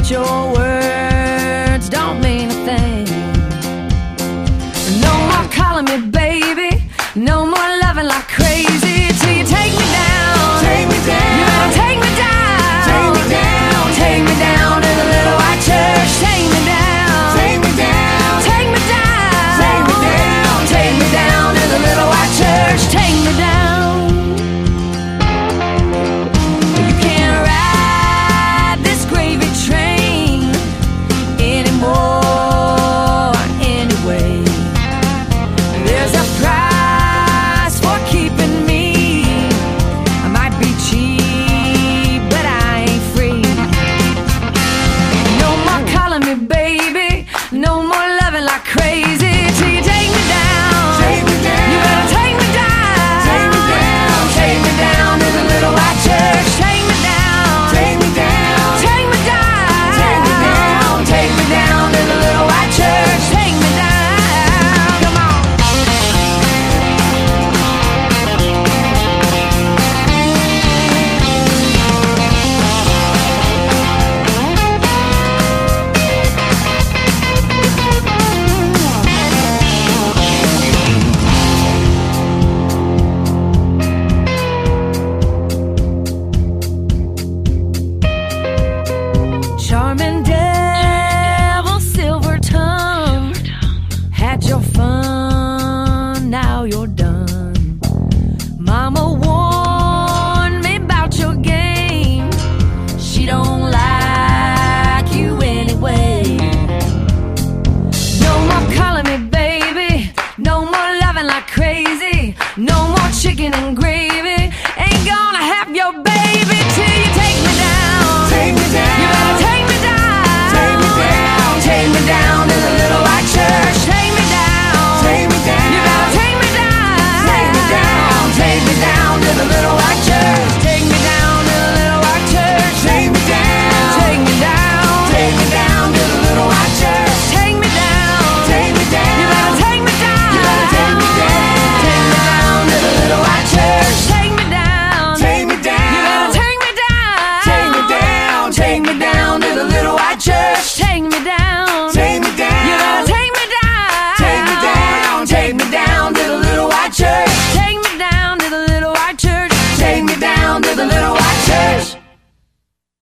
久违。No crazy. No more chicken and gravy. Ain't gonna happen.